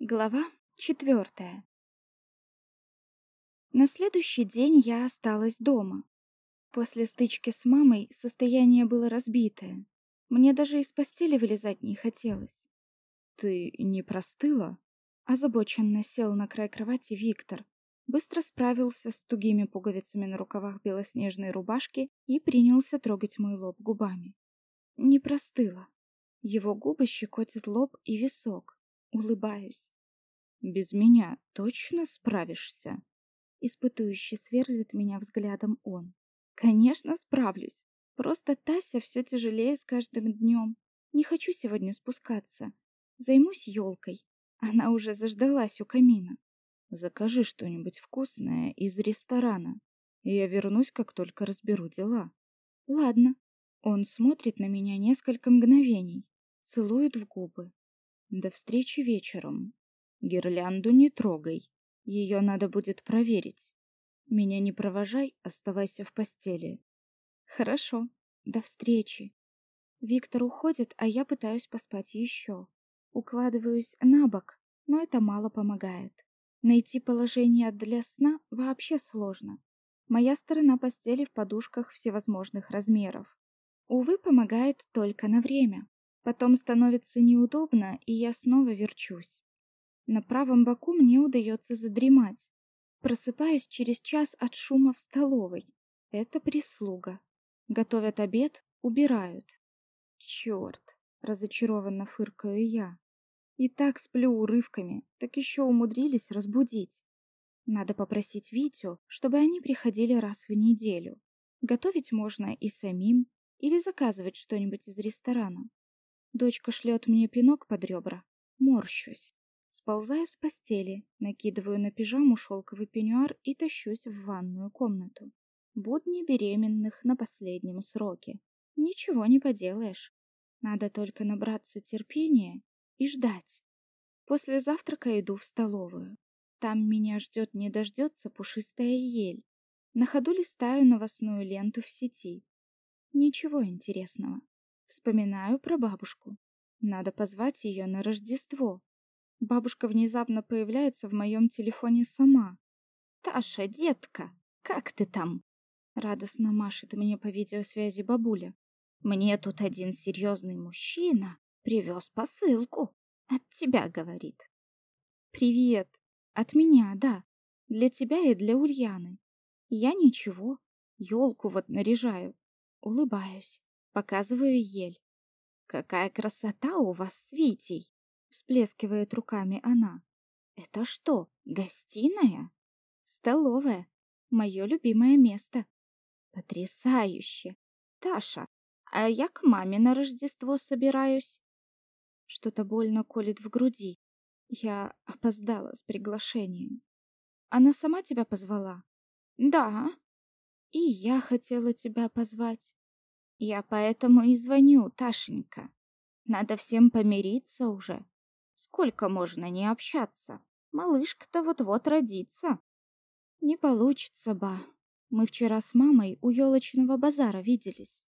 Глава четвертая. На следующий день я осталась дома. После стычки с мамой состояние было разбитое. Мне даже из постели вылезать не хотелось. «Ты не простыла?» Озабоченно сел на край кровати Виктор, быстро справился с тугими пуговицами на рукавах белоснежной рубашки и принялся трогать мой лоб губами. Не простыла. Его губы щекотят лоб и висок. Улыбаюсь. Без меня точно справишься? Испытующе сверлит меня взглядом он. Конечно, справлюсь. Просто Тася все тяжелее с каждым днем. Не хочу сегодня спускаться. Займусь елкой. Она уже заждалась у камина. Закажи что-нибудь вкусное из ресторана. Я вернусь, как только разберу дела. Ладно. Он смотрит на меня несколько мгновений, целует в губы. До встречи вечером. Гирлянду не трогай. Ее надо будет проверить. Меня не провожай, оставайся в постели. Хорошо. До встречи. Виктор уходит, а я пытаюсь поспать еще. Укладываюсь на бок, но это мало помогает. Найти положение для сна вообще сложно. Моя сторона постели в подушках всевозможных размеров. Увы, помогает только на время. Потом становится неудобно, и я снова верчусь. На правом боку мне удается задремать. Просыпаюсь через час от шума в столовой. Это прислуга. Готовят обед, убирают. Черт, разочарованно фыркаю я. И так сплю урывками, так еще умудрились разбудить. Надо попросить Витю, чтобы они приходили раз в неделю. Готовить можно и самим, или заказывать что-нибудь из ресторана. Дочка шлет мне пинок под ребра. Морщусь. Сползаю с постели, накидываю на пижаму шелковый пеньюар и тащусь в ванную комнату. Будни беременных на последнем сроке. Ничего не поделаешь. Надо только набраться терпения и ждать. После завтрака иду в столовую. Там меня ждет не дождется пушистая ель. На ходу листаю новостную ленту в сети. Ничего интересного. Вспоминаю про бабушку. Надо позвать ее на Рождество. Бабушка внезапно появляется в моем телефоне сама. «Таша, детка, как ты там?» Радостно машет мне по видеосвязи бабуля. «Мне тут один серьезный мужчина привез посылку. От тебя, говорит». «Привет. От меня, да. Для тебя и для Ульяны. Я ничего. Елку вот наряжаю. Улыбаюсь. Показываю ель. Какая красота у вас с Витей!» Всплескивает руками она. Это что, гостиная? Столовая. Мое любимое место. Потрясающе. Таша, а я к маме на Рождество собираюсь. Что-то больно колет в груди. Я опоздала с приглашением. Она сама тебя позвала? Да. И я хотела тебя позвать. Я поэтому и звоню, Ташенька. Надо всем помириться уже. Сколько можно не общаться? Малышка-то вот-вот родится. Не получится, ба. Мы вчера с мамой у елочного базара виделись.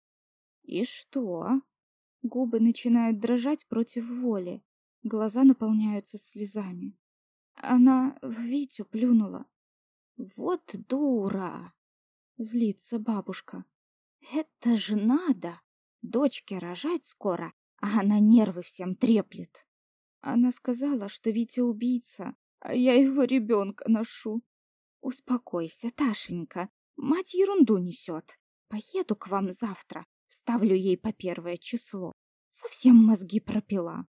И что? Губы начинают дрожать против воли. Глаза наполняются слезами. Она в Витю плюнула. Вот дура! Злится бабушка. Это же надо! Дочке рожать скоро, а она нервы всем треплет. Она сказала, что Витя убийца, а я его ребенка ношу. Успокойся, Ташенька. Мать ерунду несет. Поеду к вам завтра. Вставлю ей по первое число. Совсем мозги пропила.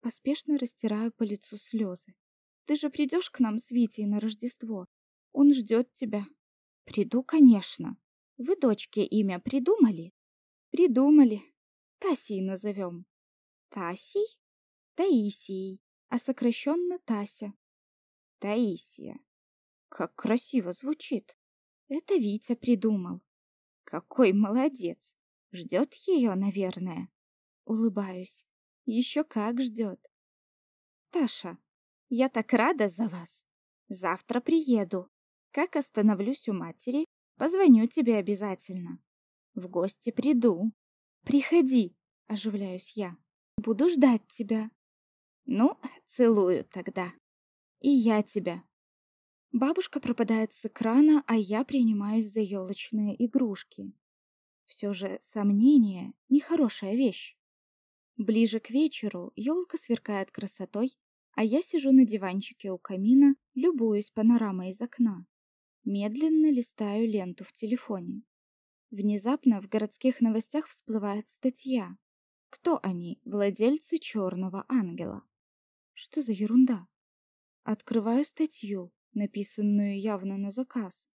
Поспешно растираю по лицу слезы. Ты же придешь к нам с Витей на Рождество. Он ждет тебя. Приду, конечно. Вы дочке имя придумали? Придумали. Тасей назовем. Тасей? Таисией, а сокращенно Тася. Таисия. Как красиво звучит. Это Витя придумал. Какой молодец. Ждет ее, наверное. Улыбаюсь. Еще как ждет. Таша, я так рада за вас. Завтра приеду. Как остановлюсь у матери, позвоню тебе обязательно. В гости приду. Приходи, оживляюсь я. Буду ждать тебя. Ну, целую тогда. И я тебя. Бабушка пропадает с экрана, а я принимаюсь за елочные игрушки. Все же сомнение — нехорошая вещь. Ближе к вечеру елка сверкает красотой, а я сижу на диванчике у камина, любуюсь панорамой из окна. Медленно листаю ленту в телефоне. Внезапно в городских новостях всплывает статья. Кто они, владельцы черного ангела? Что за ерунда? Открываю статью, написанную явно на заказ.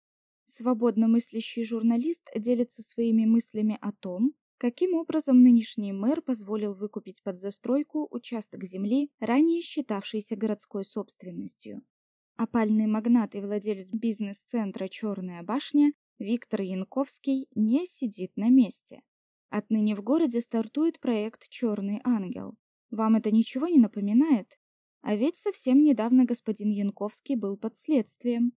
Свободно мыслящий журналист делится своими мыслями о том, Каким образом нынешний мэр позволил выкупить под застройку участок земли, ранее считавшийся городской собственностью? Опальный магнат и владелец бизнес-центра «Черная башня» Виктор Янковский не сидит на месте. Отныне в городе стартует проект «Черный ангел». Вам это ничего не напоминает? А ведь совсем недавно господин Янковский был под следствием.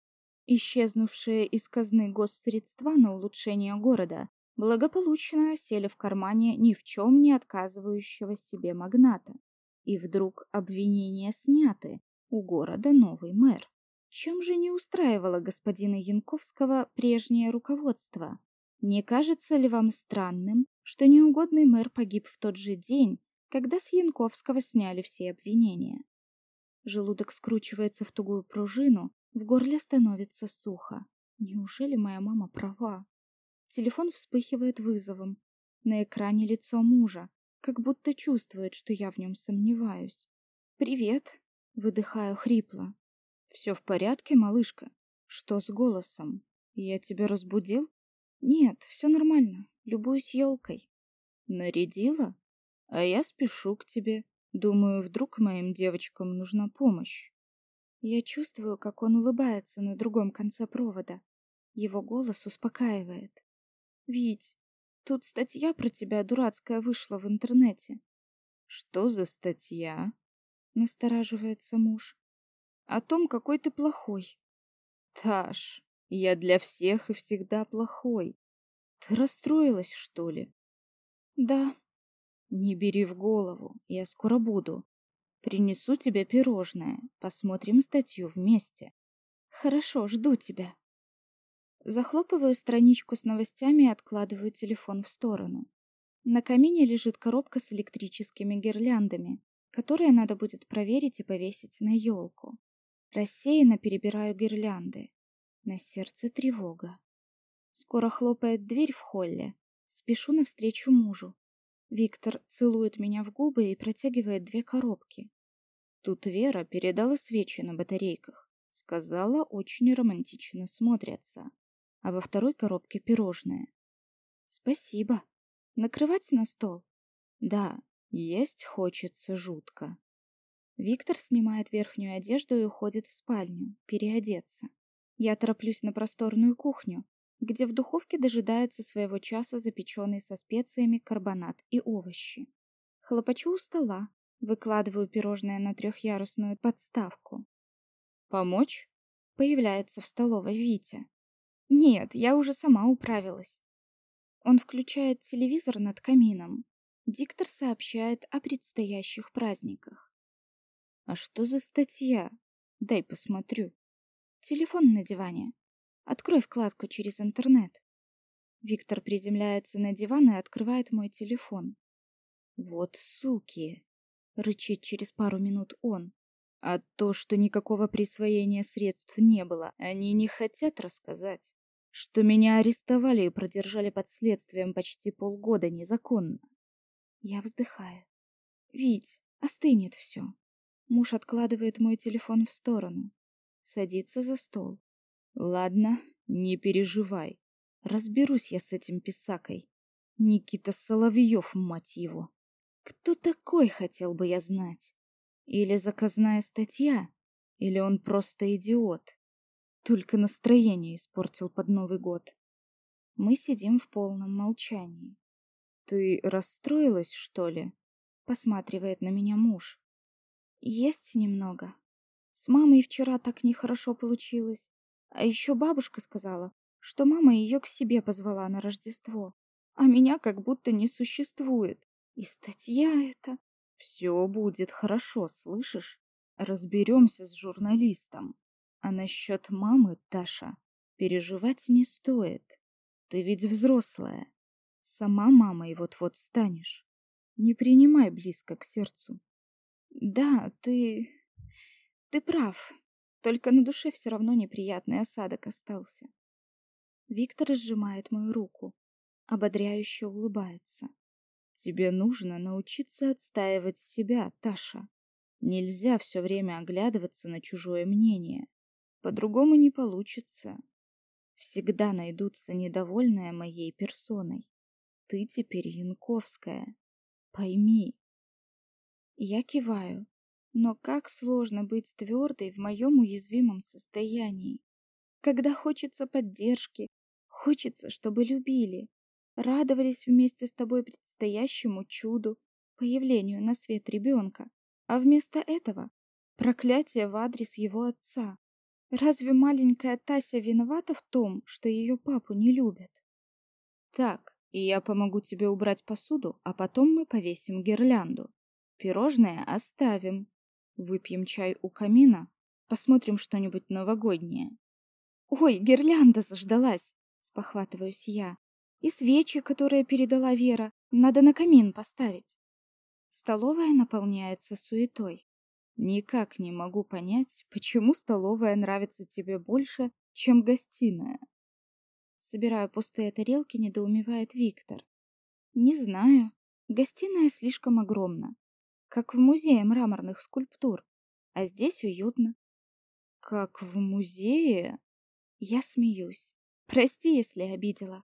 Исчезнувшие из казны госсредства на улучшение города благополучно осели в кармане ни в чем не отказывающего себе магната. И вдруг обвинения сняты, у города новый мэр. Чем же не устраивало господина Янковского прежнее руководство? Не кажется ли вам странным, что неугодный мэр погиб в тот же день, когда с Янковского сняли все обвинения? Желудок скручивается в тугую пружину, в горле становится сухо. Неужели моя мама права? Телефон вспыхивает вызовом. На экране лицо мужа, как будто чувствует, что я в нем сомневаюсь. «Привет!» — выдыхаю хрипло. «Все в порядке, малышка? Что с голосом? Я тебя разбудил?» «Нет, все нормально. Любуюсь елкой». «Нарядила? А я спешу к тебе. Думаю, вдруг моим девочкам нужна помощь». Я чувствую, как он улыбается на другом конце провода. Его голос успокаивает. Вить, тут статья про тебя дурацкая вышла в интернете. Что за статья? Настораживается муж. О том, какой ты плохой. Таш, я для всех и всегда плохой. Ты расстроилась, что ли? Да. Не бери в голову, я скоро буду. Принесу тебе пирожное, посмотрим статью вместе. Хорошо, жду тебя. Захлопываю страничку с новостями и откладываю телефон в сторону. На камине лежит коробка с электрическими гирляндами, которые надо будет проверить и повесить на елку. Рассеянно перебираю гирлянды. На сердце тревога. Скоро хлопает дверь в холле. Спешу навстречу мужу. Виктор целует меня в губы и протягивает две коробки. Тут Вера передала свечи на батарейках. Сказала, очень романтично смотрятся а во второй коробке пирожное. Спасибо. Накрывать на стол? Да, есть хочется жутко. Виктор снимает верхнюю одежду и уходит в спальню, переодеться. Я тороплюсь на просторную кухню, где в духовке дожидается своего часа запеченный со специями карбонат и овощи. Хлопочу у стола, выкладываю пирожное на трехъярусную подставку. «Помочь?» Появляется в столовой Витя. Нет, я уже сама управилась. Он включает телевизор над камином. Диктор сообщает о предстоящих праздниках. А что за статья? Дай посмотрю. Телефон на диване. Открой вкладку через интернет. Виктор приземляется на диван и открывает мой телефон. Вот суки, рычит через пару минут он. А то, что никакого присвоения средств не было, они не хотят рассказать. Что меня арестовали и продержали под следствием почти полгода незаконно. Я вздыхаю. Вить, остынет все. Муж откладывает мой телефон в сторону. Садится за стол. Ладно, не переживай. Разберусь я с этим писакой. Никита Соловьев, мать его. Кто такой, хотел бы я знать? Или заказная статья, или он просто идиот. Только настроение испортил под Новый год. Мы сидим в полном молчании. Ты расстроилась, что ли? Посматривает на меня муж. Есть немного. С мамой вчера так нехорошо получилось. А еще бабушка сказала, что мама ее к себе позвала на Рождество, а меня как будто не существует. И статья эта. Все будет хорошо, слышишь? Разберемся с журналистом. А насчет мамы, Таша, переживать не стоит. Ты ведь взрослая. Сама мамой вот-вот станешь. Не принимай близко к сердцу. Да, ты... Ты прав. Только на душе все равно неприятный осадок остался. Виктор сжимает мою руку, ободряюще улыбается. Тебе нужно научиться отстаивать себя, Таша. Нельзя все время оглядываться на чужое мнение. По-другому не получится. Всегда найдутся недовольные моей персоной. Ты теперь Янковская. Пойми. Я киваю. Но как сложно быть твердой в моем уязвимом состоянии. Когда хочется поддержки, хочется, чтобы любили, радовались вместе с тобой предстоящему чуду, появлению на свет ребенка. А вместо этого проклятие в адрес его отца. Разве маленькая Тася виновата в том, что ее папу не любят? Так, и я помогу тебе убрать посуду, а потом мы повесим гирлянду. Пирожное оставим. Выпьем чай у камина, посмотрим что-нибудь новогоднее. Ой, гирлянда заждалась, спохватываюсь я. И свечи, которые передала Вера, надо на камин поставить. Столовая наполняется суетой. Никак не могу понять, почему столовая нравится тебе больше, чем гостиная. Собирая пустые тарелки, недоумевает Виктор. Не знаю. Гостиная слишком огромна, как в музее мраморных скульптур, а здесь уютно. Как в музее? Я смеюсь. Прости, если обидела.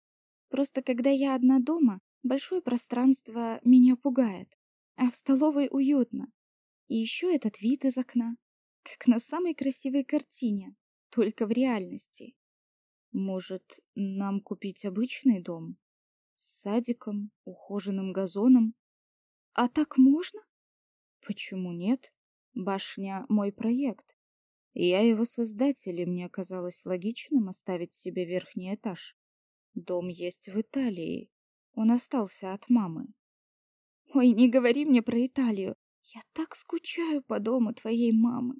Просто когда я одна дома, большое пространство меня пугает а в столовой уютно. И еще этот вид из окна, как на самой красивой картине, только в реальности. Может, нам купить обычный дом? С садиком, ухоженным газоном? А так можно? Почему нет? Башня — мой проект. Я его создатель, и мне казалось логичным оставить себе верхний этаж. Дом есть в Италии. Он остался от мамы. Ой, не говори мне про Италию. Я так скучаю по дому твоей мамы.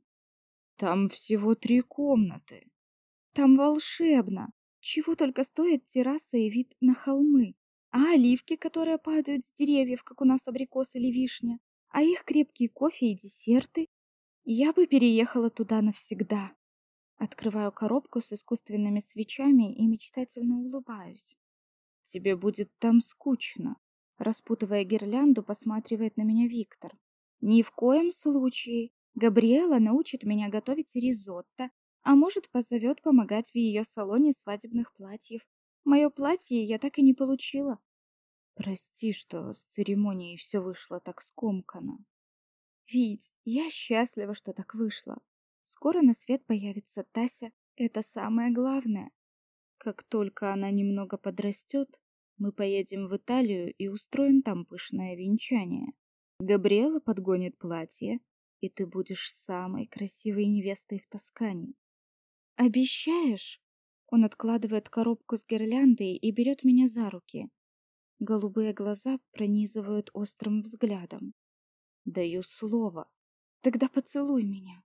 Там всего три комнаты. Там волшебно. Чего только стоит терраса и вид на холмы. А оливки, которые падают с деревьев, как у нас абрикос или вишня. А их крепкий кофе и десерты. Я бы переехала туда навсегда. Открываю коробку с искусственными свечами и мечтательно улыбаюсь. Тебе будет там скучно. Распутывая гирлянду, посматривает на меня Виктор. Ни в коем случае. Габриэла научит меня готовить ризотто, а может, позовет помогать в ее салоне свадебных платьев. Мое платье я так и не получила. Прости, что с церемонией все вышло так скомканно. Вить, я счастлива, что так вышло. Скоро на свет появится Тася. Это самое главное. Как только она немного подрастет, мы поедем в Италию и устроим там пышное венчание. Габриэла подгонит платье, и ты будешь самой красивой невестой в Тоскане. Обещаешь? Он откладывает коробку с гирляндой и берет меня за руки. Голубые глаза пронизывают острым взглядом. Даю слово. Тогда поцелуй меня.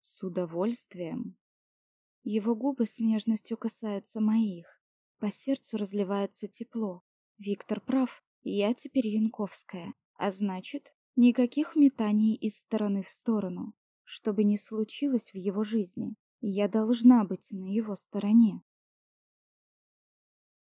С удовольствием. Его губы с нежностью касаются моих. По сердцу разливается тепло. Виктор прав, я теперь Янковская, а значит, никаких метаний из стороны в сторону. Что бы ни случилось в его жизни, я должна быть на его стороне.